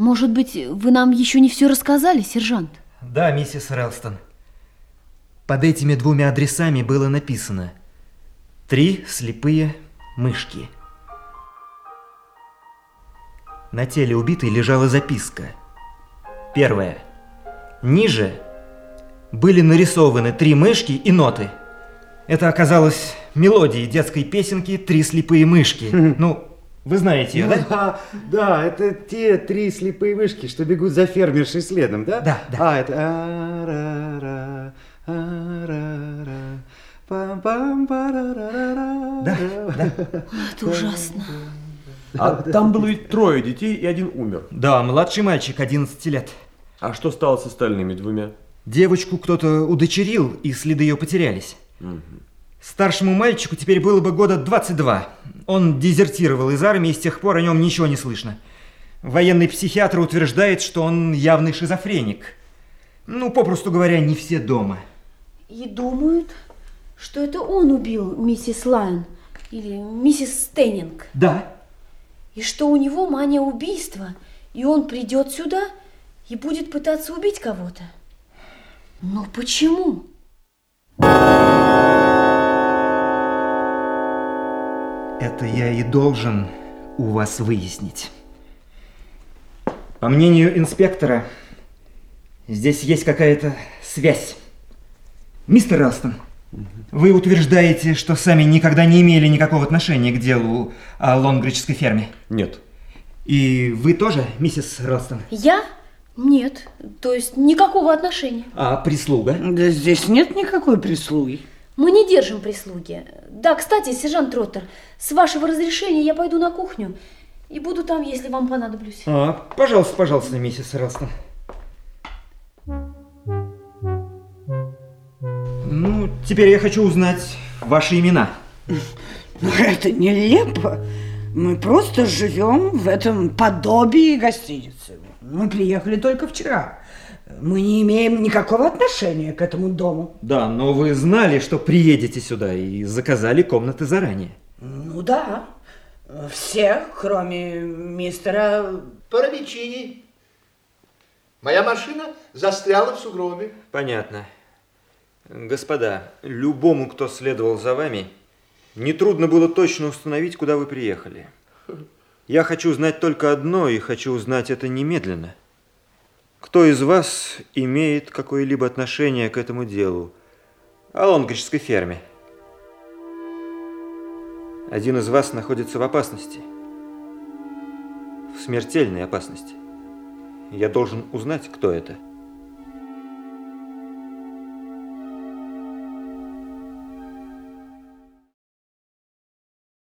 Может быть, вы нам еще не все рассказали, сержант? Да, миссис Релстон. Под этими двумя адресами было написано «Три слепые мышки». На теле убитой лежала записка. Первая. Ниже были нарисованы три мышки и ноты. Это оказалось мелодией детской песенки «Три слепые мышки». Ну, вы знаете ее, Ну да? да, да, это те три слепые мышки, что бегут за фермершей следом, да? Да, да. А, это... а-ра-ра, а-ра-ра, пам-пам-парарара. Да, да. Это ужасно. А там было ведь трое детей, и один умер. Да, младший мальчик, 11 лет. А что стало с остальными двумя? Девочку кто-то удочерил, и следы ее потерялись. Старшему мальчику теперь было бы года 22. Он дезертировал из армии, и с тех пор о нем ничего не слышно. Военный психиатр утверждает, что он явный шизофреник. Ну, попросту говоря, не все дома. И думают, что это он убил миссис Лайон или миссис Стеннинг. Да. И что у него мания убийства, и он придет сюда и будет пытаться убить кого-то. Но почему? Это я и должен у вас выяснить. По мнению инспектора, здесь есть какая-то связь. Мистер Ралстон, вы утверждаете, что сами никогда не имели никакого отношения к делу о лонгриджской ферме. Нет. И вы тоже, миссис Ралстон? Я? Нет. То есть никакого отношения. А прислуга? Да здесь нет никакой прислуги. Мы не держим прислуги. Да, кстати, сержант Троттер, с вашего разрешения я пойду на кухню и буду там, если вам понадоблюсь. А, пожалуйста, пожалуйста, миссис Ралстон. Ну, теперь я хочу узнать ваши имена. Ну, это нелепо. Мы просто живем в этом подобии гостиницы. Мы приехали только вчера. Мы не имеем никакого отношения к этому дому. Да, но вы знали, что приедете сюда и заказали комнаты заранее. Ну да. Все, кроме мистера... Парамичини. Моя машина застряла в сугробе. Понятно. Господа, любому, кто следовал за вами, нетрудно было точно установить, куда вы приехали. Я хочу знать только одно, и хочу узнать это немедленно. Кто из вас имеет какое-либо отношение к этому делу? О лонгриджской ферме. Один из вас находится в опасности. В смертельной опасности. Я должен узнать, кто это.